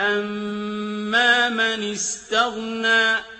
أَمَّا مَنِ اسْتَغْنَىٰ